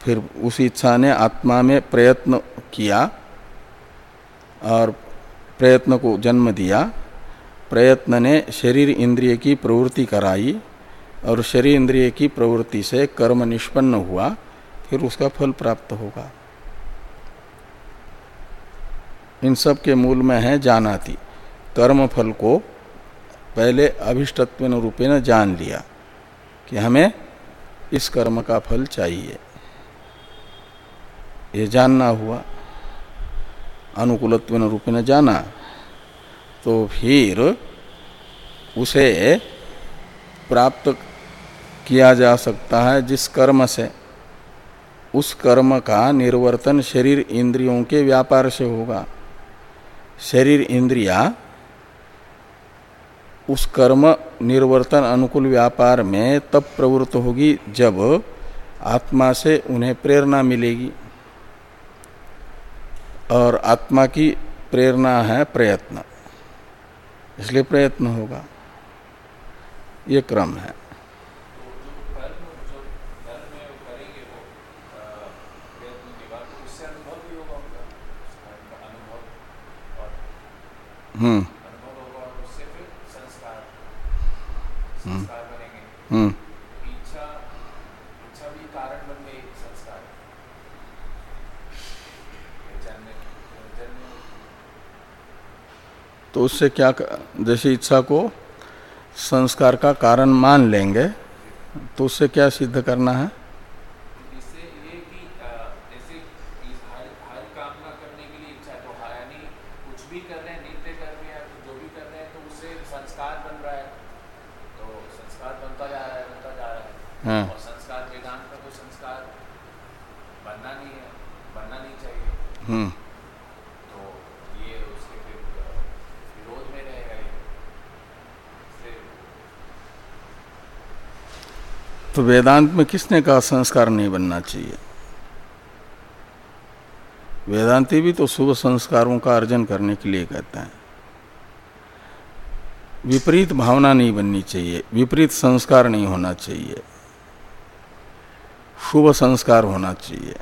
फिर उस इच्छा ने आत्मा में प्रयत्न किया और प्रयत्न को जन्म दिया। प्रयत्न ने शरीर इंद्रिय की प्रवृत्ति कराई और शरीर इंद्रिय की प्रवृत्ति से कर्म निष्पन्न हुआ, फिर उसका फल प्राप्त होगा। इन सब के मूल में है जानाति। कर्म फल को पहले अभिष्टत्व रूपे न जान लिया कि हमें इस कर्म का फल चाहिए। ये जानना हुआ। अनुकूलत्व रूप न जाना। तो फिर उसे प्राप्त किया जा सकता है जिस कर्म से। उस कर्म का निर्वर्तन शरीर इंद्रियों के व्यापार से होगा। शरीर इंद्रिया उस कर्म निर्वर्तन अनुकूल व्यापार में तब प्रवृत्त होगी जब आत्मा से उन्हें प्रेरणा मिलेगी। और आत्मा की प्रेरणा है प्रयत्न। इसलिए प्रयत्न होगा। ये क्रम है। हम्म। हम्म, हम्म। तो उससे क्या जैसे इच्छा को संस्कार का कारण मान लेंगे तो उससे क्या सिद्ध करना है हाँ। संस्कार वेदांत का तो संस्कार बनना नहीं है बनना नहीं चाहिए। हम्म। तो ये उसके फिर विरोध में रहेगा ये। तो वेदांत में किसने कहा संस्कार नहीं बनना चाहिए? वेदांति भी तो शुभ संस्कारों का अर्जन करने के लिए कहते हैं। विपरीत भावना नहीं बननी चाहिए विपरीत संस्कार नहीं होना चाहिए। शुभ संस्कार होना चाहिए।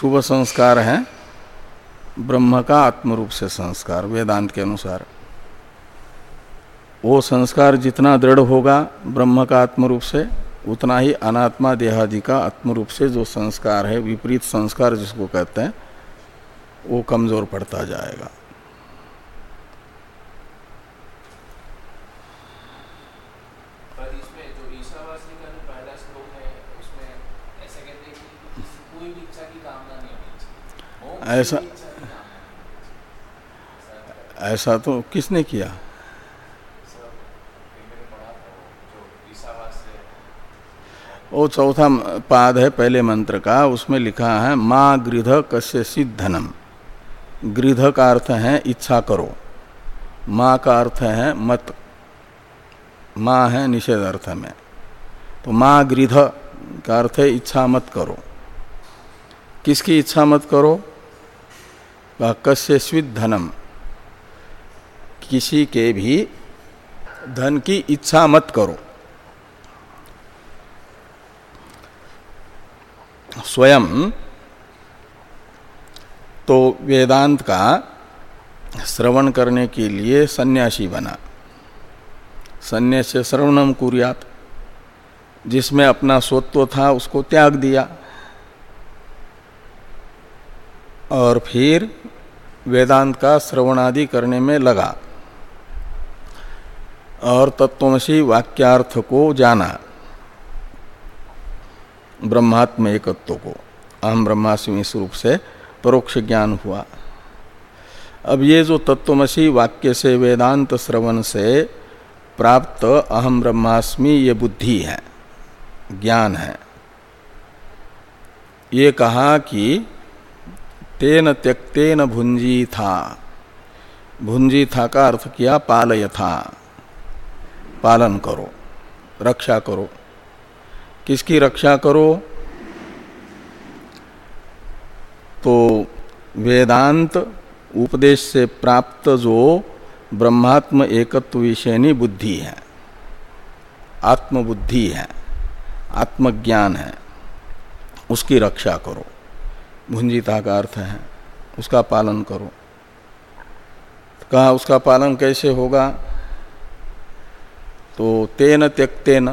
शुभ संस्कार है, ब्रह्म का आत्मरूप से संस्कार, वेदांत के अनुसार। वो संस्कार जितना दृढ़ होगा ब्रह्म का आत्मरूप से, उतना ही अनात्मा देहादि का आत्मरूप से जो संस्कार है, विपरीत संस्कार जिसको कहते हैं, वो कमज़ोर पड़ता जाएगा। ऐसा ऐसा तो किसने किया? वो चौथा पाद है पहले मंत्र का, उसमें लिखा है, माँ गृध कश्य धनम गृध का अर्थ है, इच्छा करो। माँ का अर्थ है, मत। माँ है निषेध अर्थ में। तो माँ गृध का अर्थ है, इच्छा मत करो। किसकी इच्छा मत करो? कस्य धनम? किसी के भी धन की इच्छा मत करो। स्वयं तो वेदांत का श्रवण करने के लिए सन्यासी बना। सन्यास्य श्रवणम कुरियात। जिसमें अपना स्वत्व था, उसको त्याग दिया। और फिर वेदांत का श्रवणादि करने में लगा। और तत्वमसी वाक्यार्थ को जाना। ब्रह्मात्म एकत्व को। अहम ब्रह्मास्मि रूप से परोक्ष ज्ञान हुआ। अब ये जो तत्वमसी वाक्य से वेदांत श्रवण से प्राप्त अहम ब्रह्मास्मि ये बुद्धि है, ज्ञान है। ये कहा कि तेन त्यक्तेन भुंजी था भुंजी था का अर्थ किया पालय था पालन करो, रक्षा करो। किसकी रक्षा करो? तो वेदांत उपदेश से प्राप्त जो ब्रह्मात्म एकत्व विषयनी बुद्धि है, आत्मबुद्धि है, आत्मज्ञान है, उसकी रक्षा करो। भुंजिता का अर्थ है। उसका पालन करो। कहा, उसका पालन कैसे होगा? तो तेन त्यक्तेन।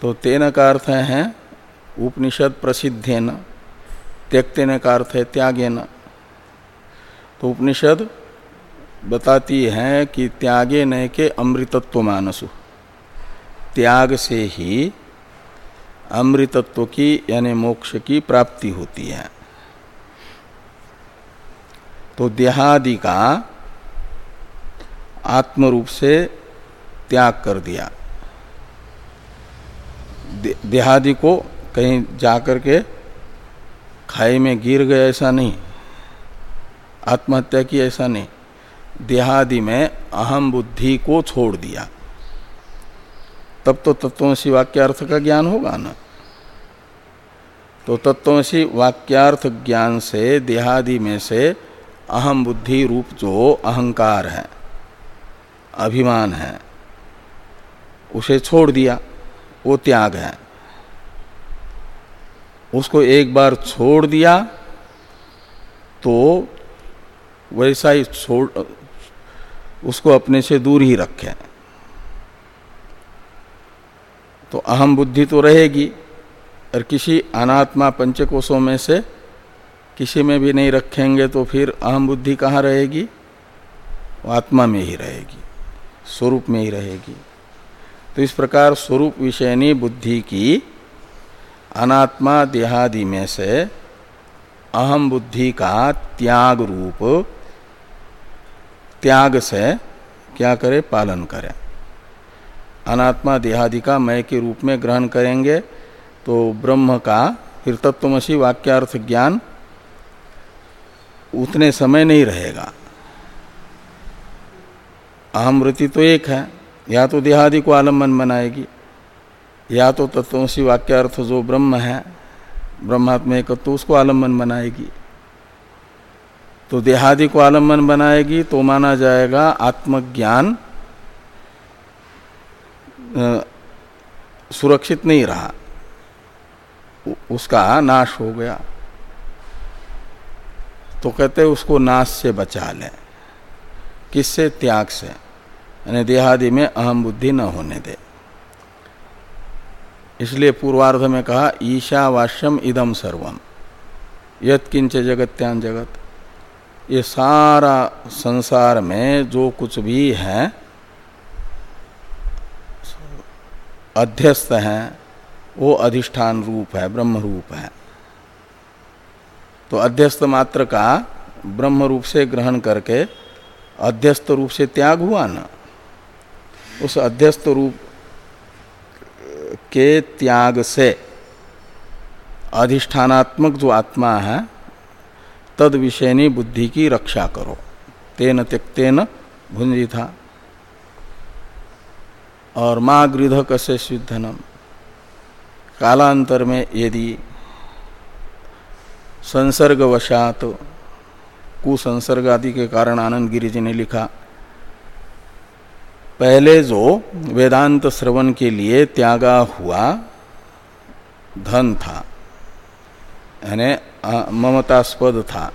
तो तेन का अर्थ है उपनिषद प्रसिद्धेन, त्यक्तेन का अर्थ है त्यागेन। तो उपनिषद बताती है कि त्यागे न के अमृतत्व मानसु। त्याग से ही अमृतत्व की यानी मोक्ष की प्राप्ति होती है। तो देहादि का आत्म रूप से त्याग कर दिया। देहादि को कहीं जाकर के खाई में गिर गए ऐसा नहीं। आत्महत्या की ऐसा नहीं। देहादि में अहम बुद्धि को छोड़ दिया। तब तो तत्वसी वाक्यार्थ का ज्ञान होगा ना। तो तत्वसी वाक्यार्थ ज्ञान से, देहादि में से अहम बुद्धि रूप जो अहंकार है, अभिमान है, उसे छोड़ दिया, वो त्याग है। उसको एक बार छोड़ दिया तो वैसा ही छोड़, उसको अपने से दूर ही रखें। तो अहम बुद्धि तो रहेगी। और किसी अनात्मा पंचकोशों में से किसी में भी नहीं रखेंगे तो फिर अहम बुद्धि कहाँ रहेगी? वो आत्मा में ही रहेगी, स्वरूप में ही रहेगी। तो इस प्रकार स्वरूप विषयनी बुद्धि की अनात्मा देहादि में से अहम बुद्धि का त्याग रूप, त्याग से क्या करे? पालन करें। अनात्मा देहादि का मय के रूप में ग्रहण करेंगे। तो ब्रह्म का फिर तत्वमसी वाक्यार्थ ज्ञान उतने समय नहीं रहेगा। अहम वृत्ति तो एक है, या तो देहादि को आलंबन बनाएगी, या तो तत्वसी वाक्यार्थ जो ब्रह्म है, ब्रह्मात्म एक तो उसको आलंबन बनाएगी। तो देहादि को आलंबन बनाएगी तो माना जाएगा आत्मज्ञान सुरक्षित नहीं रहा। उसका नाश हो गया। तो कहते उसको नाश से बचा लें। किससे? त्याग से। यानी देहादि में अहम बुद्धि न होने दे। इसलिए पूर्वार्ध में कहा, ईशावास्यम इदम सर्वम यत किंच जगत्यान जगत। ये सारा संसार में जो कुछ भी है अध्यस्त हैं, वो अधिष्ठान रूप है, ब्रह्म रूप है। तो अध्यस्त मात्र का ब्रह्म रूप से ग्रहण करके अध्यस्त रूप से त्याग हुआ ना। उस अध्यस्त रूप के त्याग से अधिष्ठानात्मक जो आत्मा है, तद विषयनी बुद्धि की रक्षा करो। तेन त्यक्तेन भुंजी था और माँ गृध कसे सिद्धनम। कालांतर में यदि संसर्गवशात, कुसंसर्ग आदि के कारण आनंद गिरी जी ने लिखा, पहले जो वेदांत श्रवण के लिए त्यागा हुआ धन था, यानी ममतास्पद था,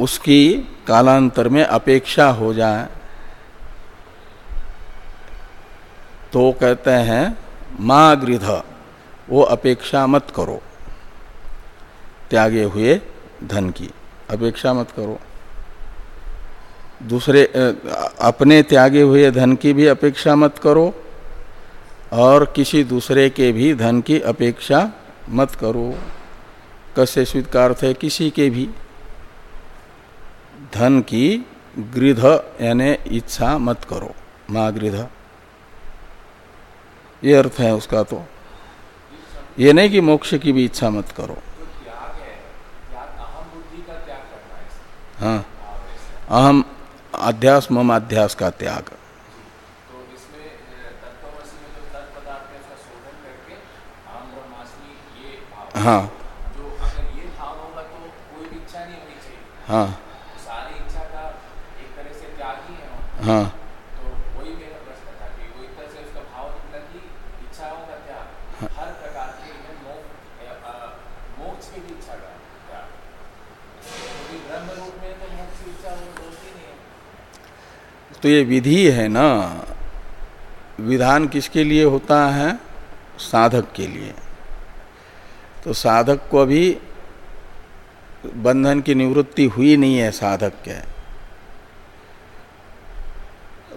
उसकी कालांतर में अपेक्षा हो जाए तो कहते हैं माँ गृध वो अपेक्षा मत करो। त्यागे हुए धन की, अपेक्षा मत करो। दूसरे अपने त्यागे हुए धन की भी अपेक्षा मत करो और किसी दूसरे के भी धन की अपेक्षा मत करो। कस्य स्वीकार है किसी के भी। धन की गृध यानी इच्छा मत करो माँ गृध ये अर्थ है उसका तो। ये नहीं कि मोक्ष की भी इच्छा मत करो। हाँ। अहम अध्यास मम अध्यास का त्याग। हाँ। हाँ। हाँ। तो ये विधि है ना? विधान किसके लिए होता है? साधक के लिए। तो साधक को अभी बंधन की निवृत्ति हुई नहीं है साधक के।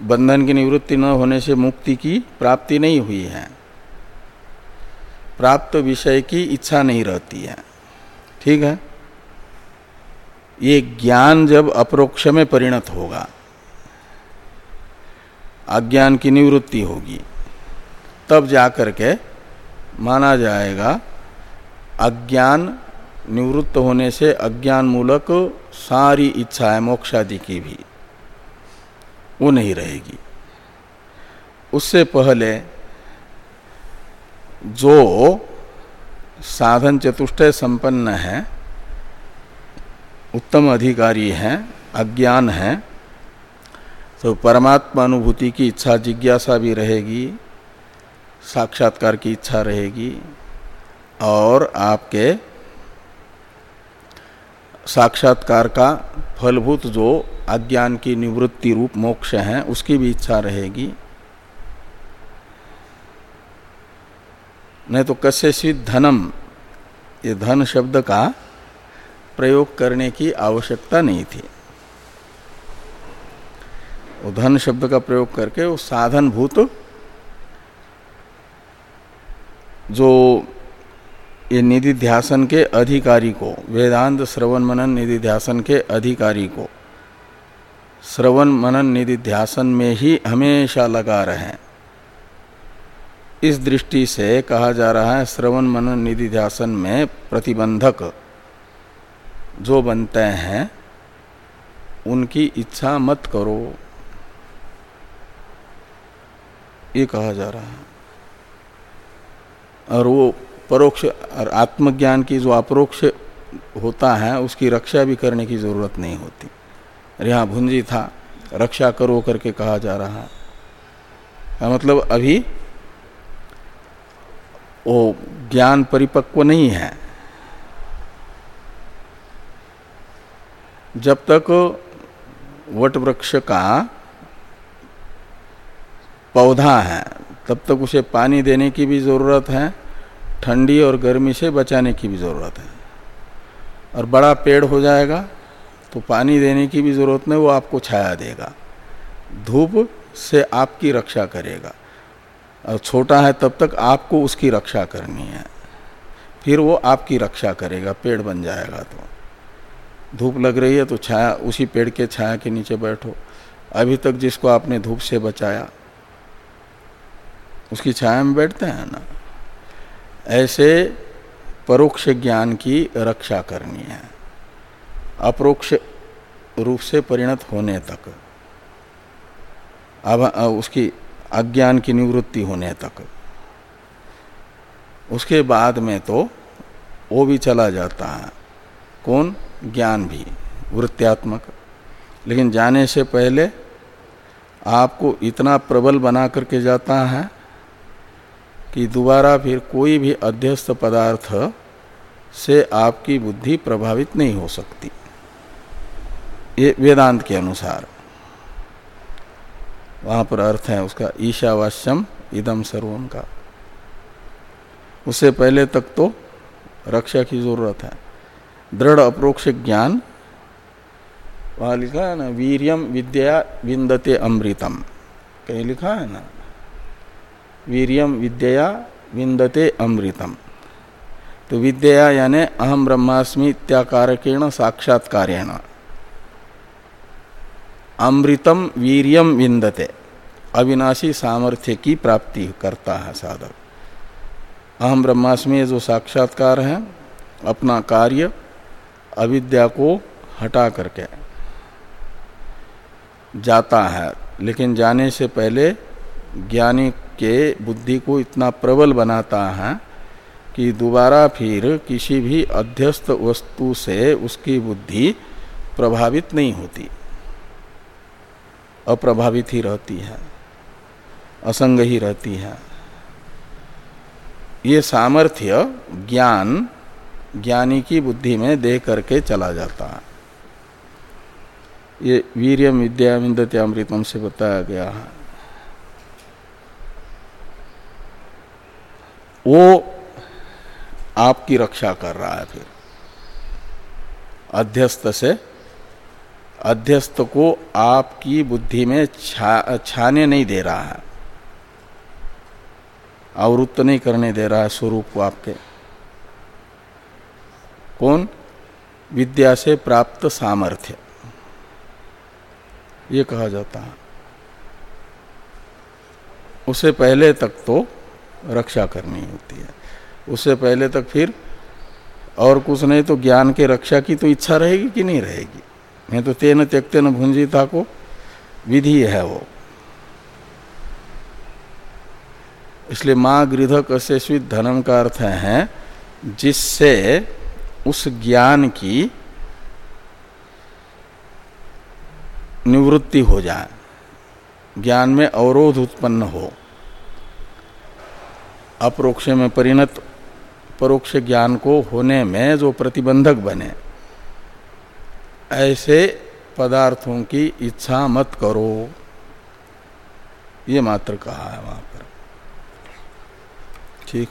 बंधन की निवृत्ति न होने से मुक्ति की प्राप्ति नहीं हुई है। प्राप्त विषय की इच्छा नहीं रहती है। ठीक है? ये ज्ञान जब अप्रोक्ष में परिणत होगा अज्ञान की निवृत्ति होगी। तब जाकर के माना जाएगा, अज्ञान निवृत्त होने से अज्ञान मूलक सारी इच्छा है मोक्षादि की भी, वो नहीं रहेगी। उससे पहले जो साधन चतुष्टय संपन्न है, उत्तम अधिकारी हैं, अज्ञान है तो परमात्मा अनुभूति की इच्छा जिज्ञासा भी रहेगी, साक्षात्कार की इच्छा रहेगी, और आपके साक्षात्कार का फलभूत जो अज्ञान की निवृत्ति रूप मोक्ष है, उसकी भी इच्छा रहेगी। नहीं तो कस्य धनम, ये धन शब्द का प्रयोग करने की आवश्यकता नहीं थी। वो धन शब्द का प्रयोग करके वो साधन भूत जो ये निधि ध्यासन के अधिकारी को, वेदांत श्रवण मनन निधि ध्यासन के अधिकारी को, श्रवण मनन निधि ध्यासन में ही हमेशा लगा रहे। इस दृष्टि से कहा जा रहा है, श्रवण मनन निधि ध्यासन में प्रतिबंधक जो बनते हैं, उनकी इच्छा मत करो। ये कहा जा रहा है। और वो परोक्ष और आत्मज्ञान की जो अपरोक्ष होता है, उसकी रक्षा भी करने की ज़रूरत नहीं होती। यहाँ भुंजी था, रक्षा करो करके कहा जा रहा है। मतलब अभी वो ज्ञान परिपक्व नहीं है। जब तक वट वृक्ष का पौधा है। तब तक उसे पानी देने की भी ज़रूरत है, ठंडी और गर्मी से बचाने की भी ज़रूरत है। और बड़ा पेड़ हो जाएगा तो पानी देने की भी ज़रूरत नहीं, वो आपको छाया देगा। धूप से आपकी रक्षा करेगा। और छोटा है, तब तक आपको उसकी रक्षा करनी है। फिर वो आपकी रक्षा करेगा, पेड़ बन जाएगा तो। धूप लग रही है तो छाया, उसी पेड़ के छाया के नीचे बैठो। अभी तक जिसको आपने धूप से बचाया उसकी छाया में बैठते हैं ना। ऐसे परोक्ष ज्ञान की रक्षा करनी है। अपरोक्ष रूप से परिणत होने तक। अब उसकी अज्ञान की निवृत्ति होने तक। उसके बाद में तो वो भी चला जाता है। कौन? ज्ञान भी, वृत्त्यात्मक। लेकिन जाने से पहले आपको इतना प्रबल बना करके जाता है कि दोबारा फिर कोई भी अध्यस्त पदार्थ से आपकी बुद्धि प्रभावित नहीं हो सकती। ये वेदांत के अनुसार। वहाँ पर अर्थ है उसका, ईशावास्यम इदम सर्वम का। उससे पहले तक तो रक्षा की ज़रूरत है। दृढ़ अप्रोक्ष ज्ञान, वहाँ लिखा है ना, वीरियम विद्या विंदते अमृतम। कहीं लिखा है ना? वीरियम विद्या विंदते अमृतम। तो विद्या यानी अहम ब्रह्मास्मि इत्याकारकेण साक्षात्कारेण। अमृतम वीरियम विंदते अविनाशी सामर्थ्य की प्राप्ति करता है साधक। अहम ब्रह्मास्मि जो साक्षात्कार है, अपना कार्य अविद्या को हटा करके जाता है। लेकिन जाने से पहले ज्ञानी के बुद्धि को इतना प्रबल बनाता है कि दोबारा फिर किसी भी अध्यस्त वस्तु से उसकी बुद्धि प्रभावित नहीं होती। अप्रभावित ही रहती है। असंग ही रहती है। ये सामर्थ्य ज्ञान, ज्ञानी की बुद्धि में दे करके चला जाता है। ये वीरियम विद्या अमृतम से बताया गया है। वो आपकी रक्षा कर रहा है फिर। अध्यस्त से अध्यस्त को आपकी बुद्धि में छा, छाने नहीं दे रहा है। आवृत्त नहीं करने दे रहा है स्वरूप को आपके। कौन? विद्या से प्राप्त सामर्थ्य। ये कहा जाता है। उसे पहले तक तो रक्षा करनी होती है। उससे पहले तक फिर और कुछ नहीं तो ज्ञान के रक्षा की तो इच्छा रहेगी कि नहीं रहेगी? नहीं तो तेन त्यक्ते न भुंजिता को विधि है वो। इसलिए माँ गृधक से धनम का अर्थ है, जिससे उस ज्ञान की निवृत्ति हो जाए, ज्ञान में अवरोध उत्पन्न हो। अप्रोक्ष में परिणत, परोक्ष ज्ञान को होने में जो प्रतिबंधक बने, ऐसे पदार्थों की इच्छा मत करो। ये मात्र कहा है वहाँ पर। ठीक।